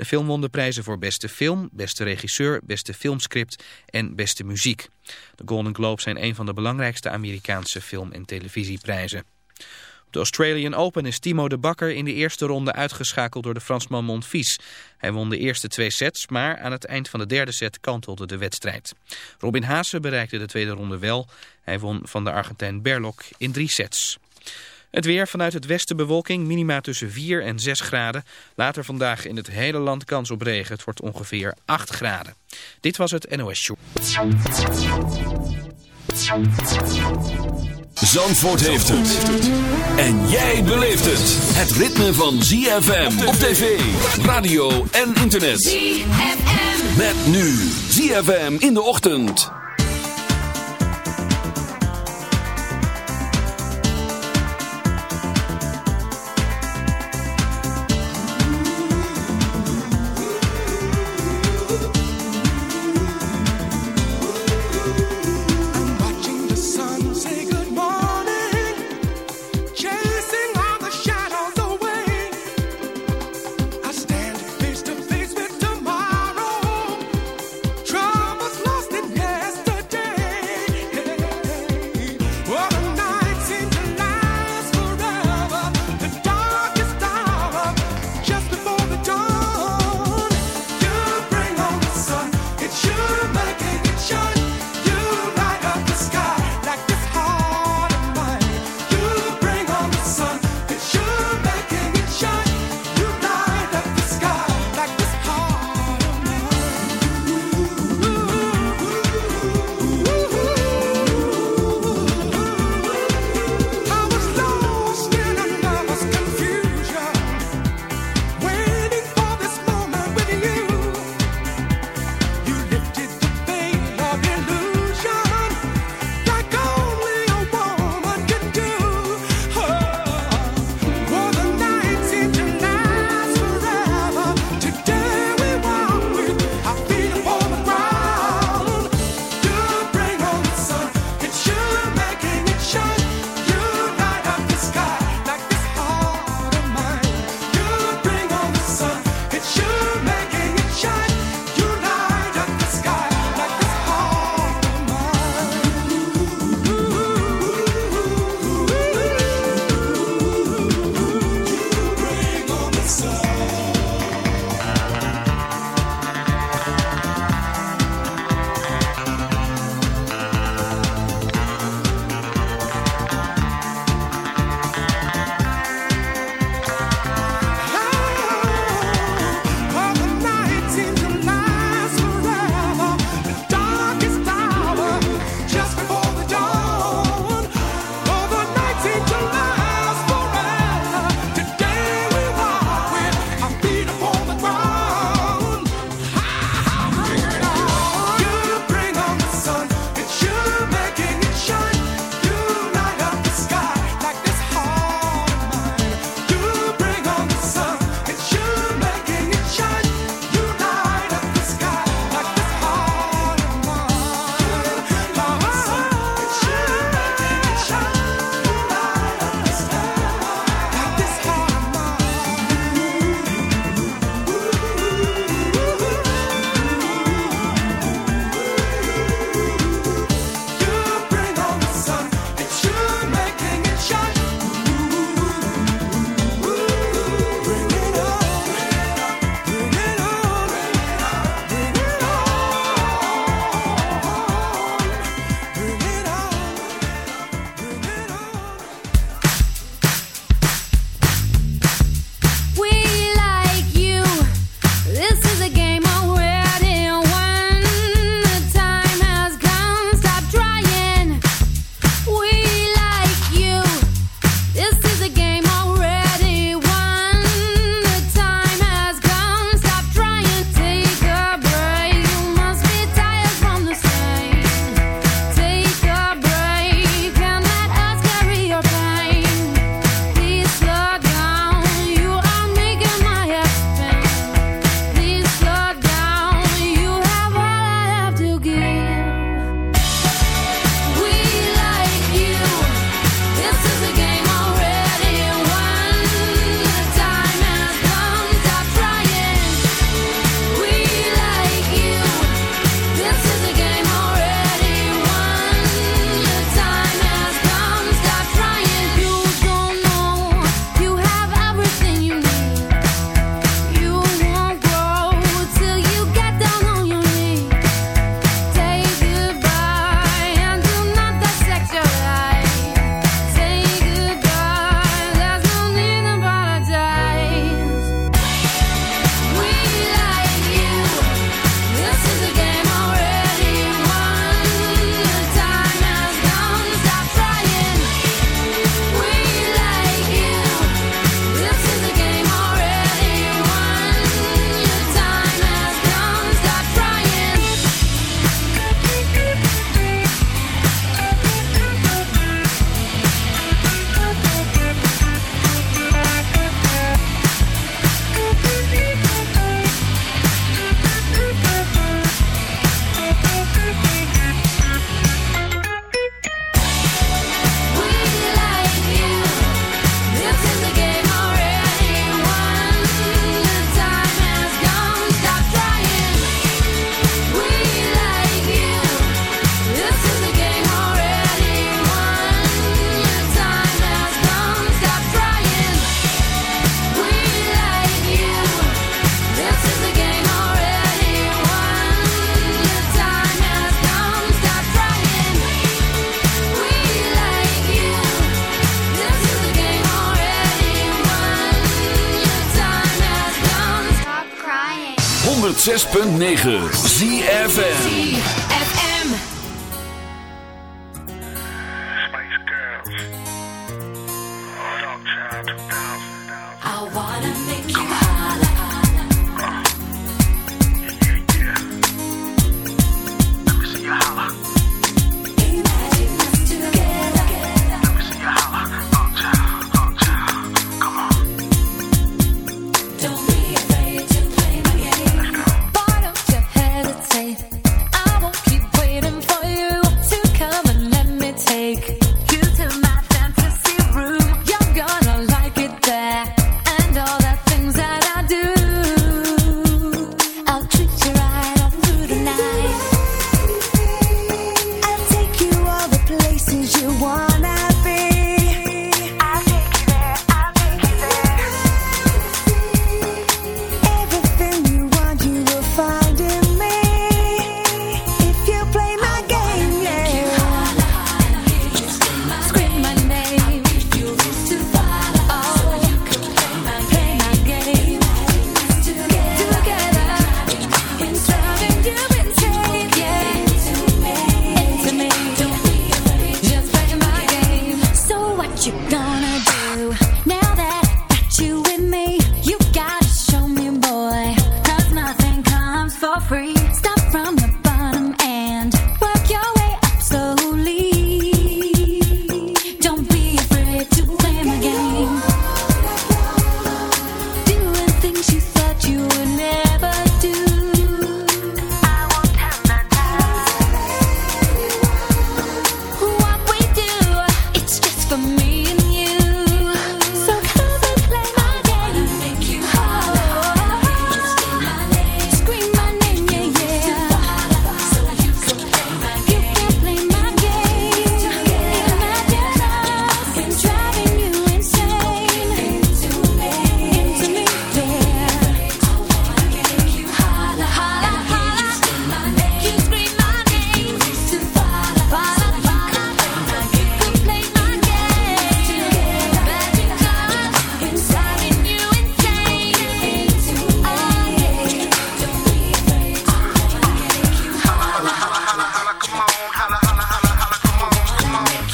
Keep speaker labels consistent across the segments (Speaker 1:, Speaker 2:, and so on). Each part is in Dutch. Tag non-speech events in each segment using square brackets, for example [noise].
Speaker 1: De film won de prijzen voor beste film, beste regisseur, beste filmscript en beste muziek. De Golden Globes zijn een van de belangrijkste Amerikaanse film- en televisieprijzen. Op de Australian Open is Timo de Bakker in de eerste ronde uitgeschakeld door de Fransman Monfils. Hij won de eerste twee sets, maar aan het eind van de derde set kantelde de wedstrijd. Robin Haase bereikte de tweede ronde wel. Hij won van de Argentijn Berlok in drie sets. Het weer vanuit het westen bewolking, minima tussen 4 en 6 graden. Later vandaag in het hele land kans op regen. Het wordt ongeveer 8 graden. Dit was het NOS Show.
Speaker 2: Zandvoort heeft het. En jij beleeft het. Het ritme van ZFM op tv, radio en internet.
Speaker 3: ZFM.
Speaker 2: Met nu ZFM in de ochtend.
Speaker 4: 9.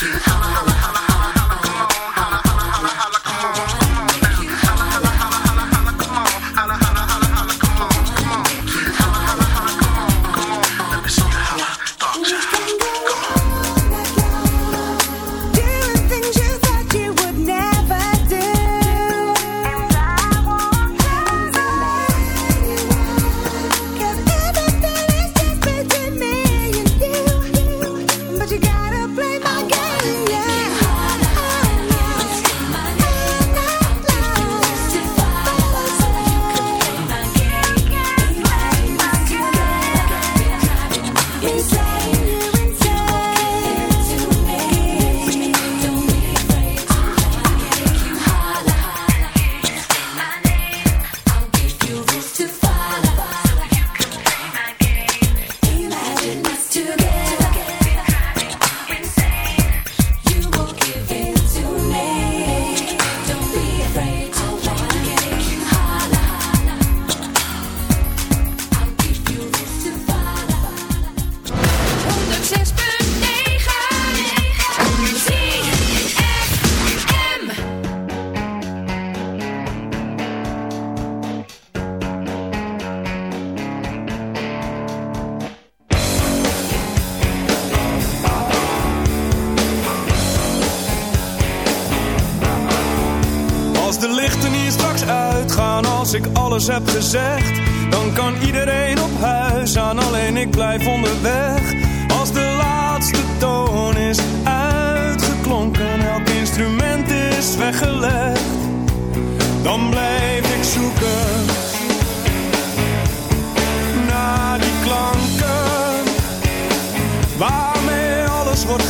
Speaker 4: you. [laughs]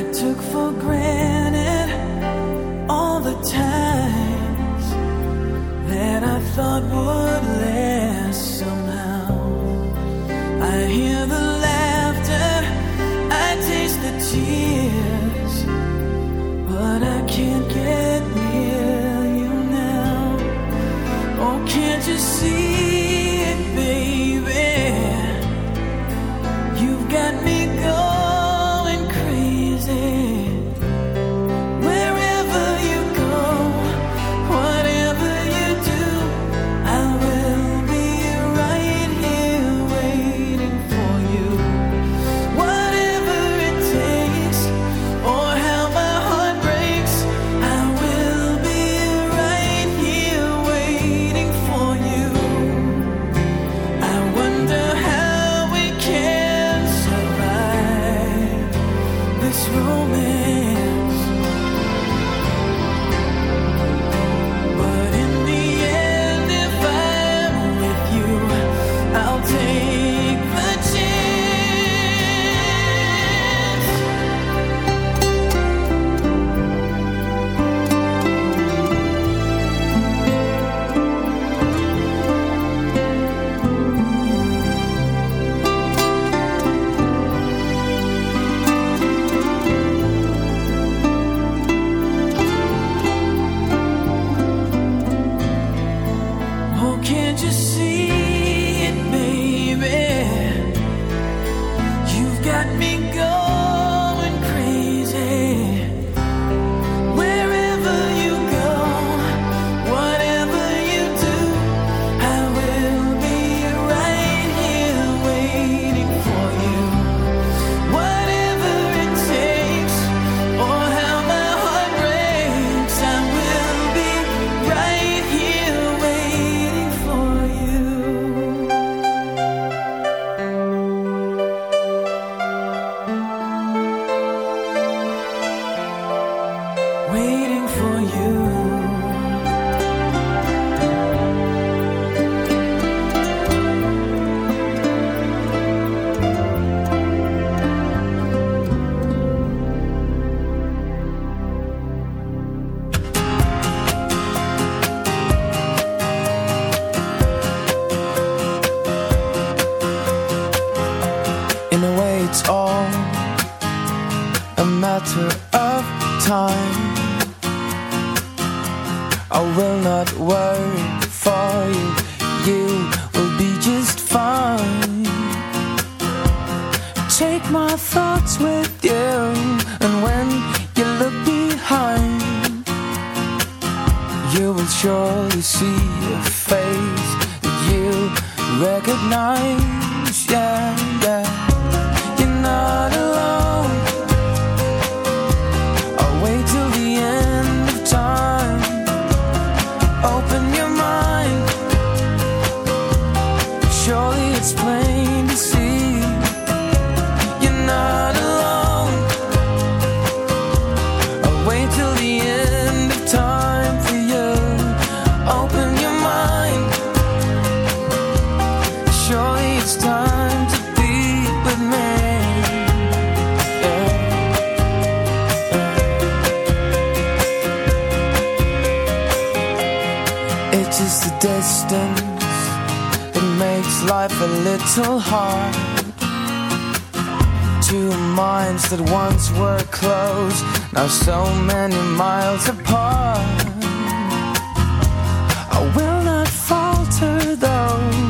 Speaker 5: I took for granted. I
Speaker 6: will not falter though.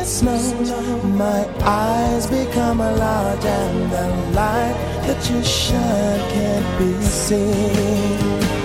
Speaker 7: it snows, my eyes become large and the light that you shine can't be seen?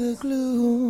Speaker 7: the
Speaker 5: glue.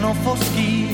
Speaker 3: Não foschi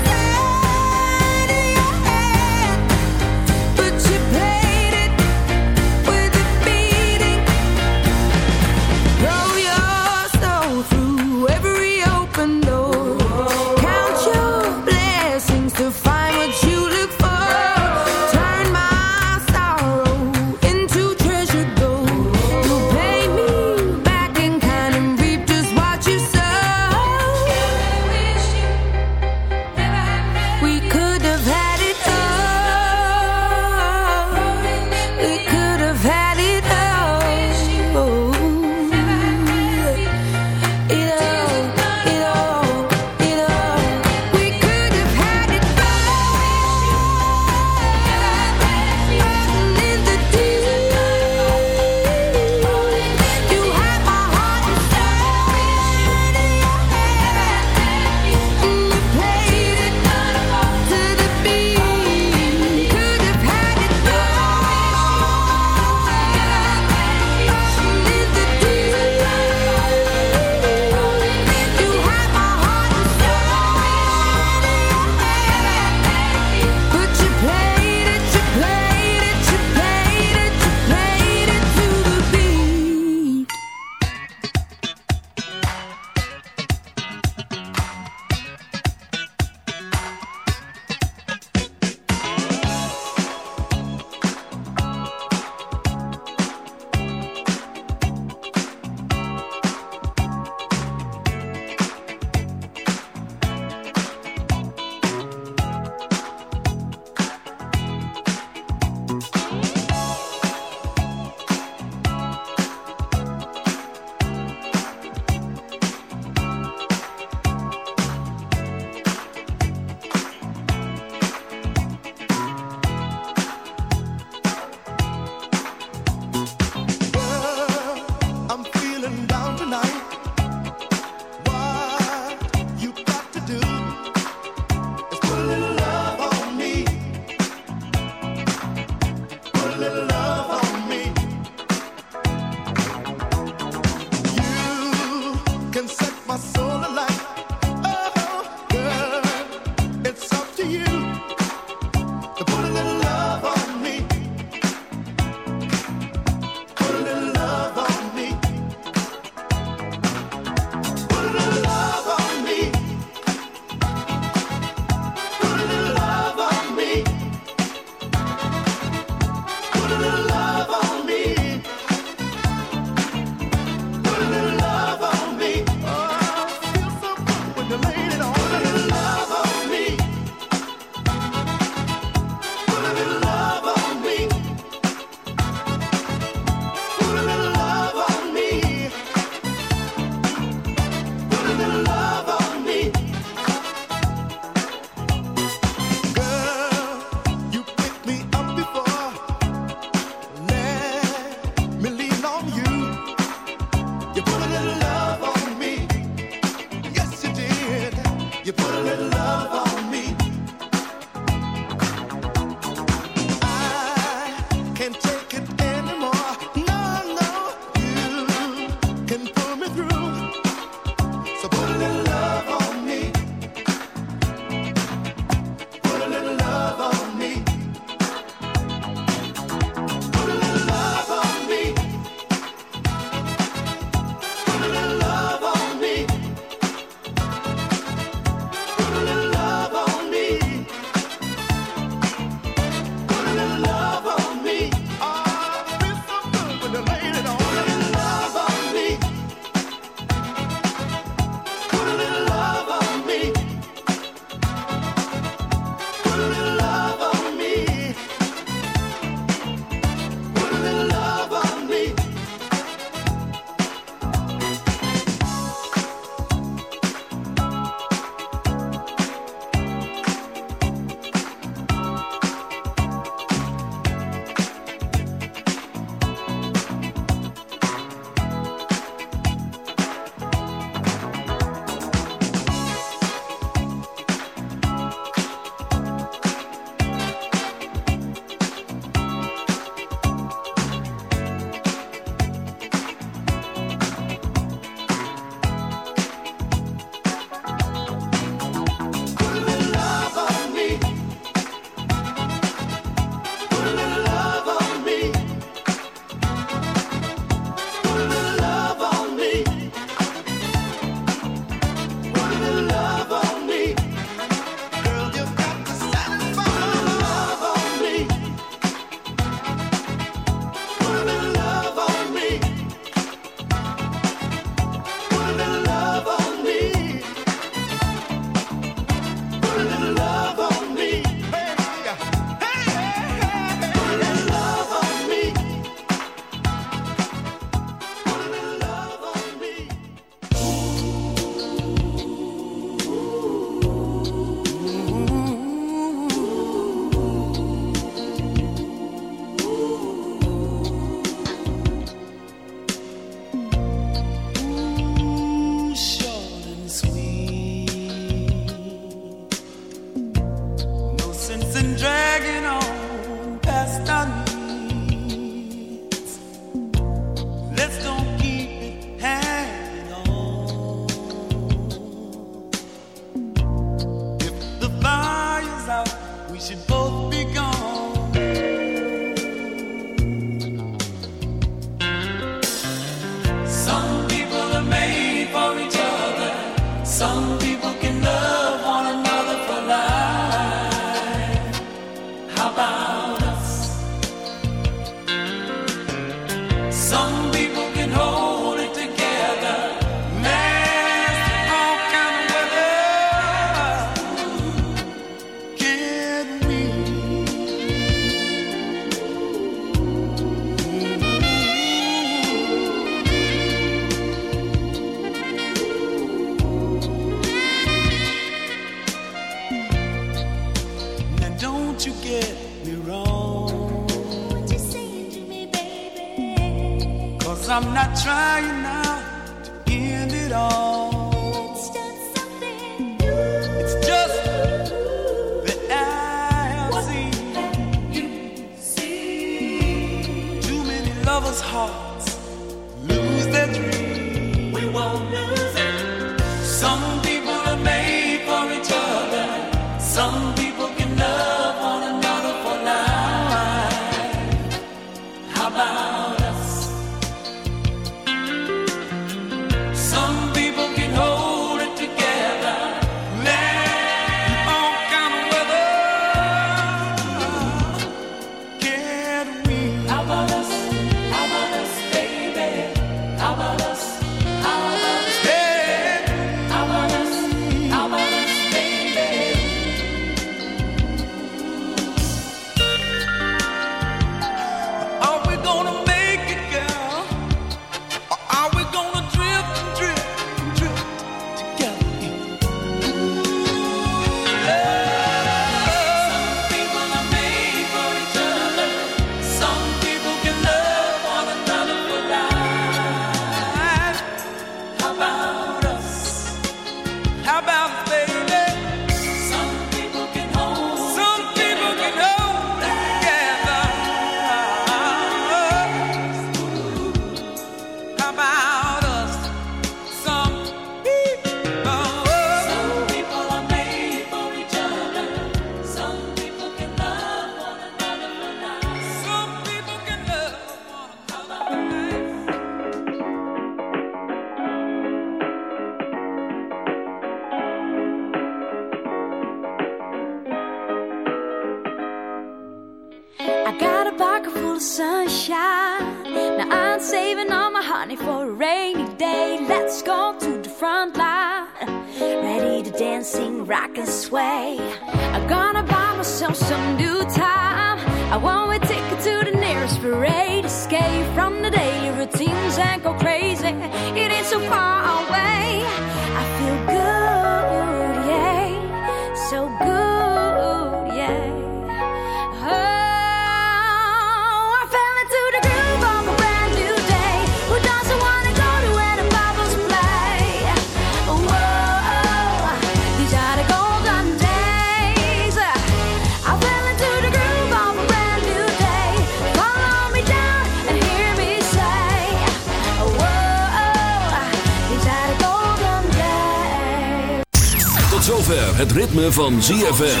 Speaker 8: Zover het ritme van ZFM.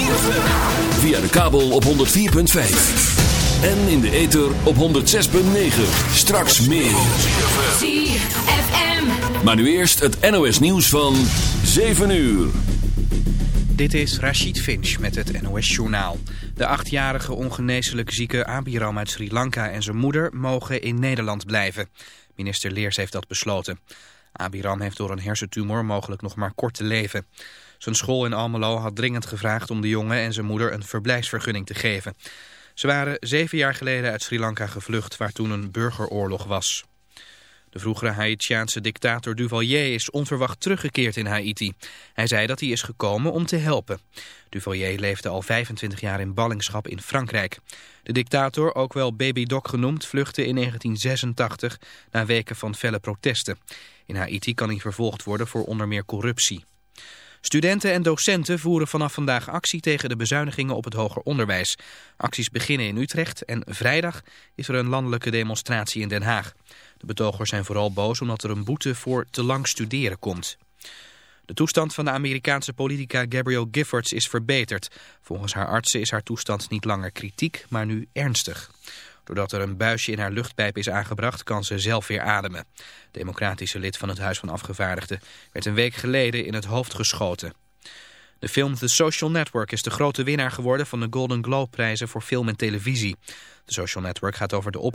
Speaker 8: Via de kabel op 104.5. En in de ether op 106.9. Straks meer.
Speaker 4: ZFM.
Speaker 8: Maar nu eerst het NOS nieuws van 7 uur.
Speaker 1: Dit is Rashid Finch met het NOS-journaal. De achtjarige ongeneeslijk zieke Abiram uit Sri Lanka en zijn moeder mogen in Nederland blijven. Minister Leers heeft dat besloten. Abiram heeft door een hersentumor mogelijk nog maar kort te leven. Zijn school in Almelo had dringend gevraagd om de jongen en zijn moeder een verblijfsvergunning te geven. Ze waren zeven jaar geleden uit Sri Lanka gevlucht, waar toen een burgeroorlog was. De vroegere Haitiaanse dictator Duvalier is onverwacht teruggekeerd in Haiti. Hij zei dat hij is gekomen om te helpen. Duvalier leefde al 25 jaar in ballingschap in Frankrijk. De dictator, ook wel Baby Doc genoemd, vluchtte in 1986 na weken van felle protesten. In Haiti kan hij vervolgd worden voor onder meer corruptie. Studenten en docenten voeren vanaf vandaag actie tegen de bezuinigingen op het hoger onderwijs. Acties beginnen in Utrecht en vrijdag is er een landelijke demonstratie in Den Haag. De betogers zijn vooral boos omdat er een boete voor te lang studeren komt. De toestand van de Amerikaanse politica Gabrielle Giffords is verbeterd. Volgens haar artsen is haar toestand niet langer kritiek, maar nu ernstig. Doordat er een buisje in haar luchtpijp is aangebracht, kan ze zelf weer ademen. Democratische lid van het Huis van Afgevaardigden werd een week geleden in het hoofd geschoten. De film The Social Network is de grote winnaar geworden van de Golden Globe prijzen voor film en televisie. The Social Network gaat over de oprichting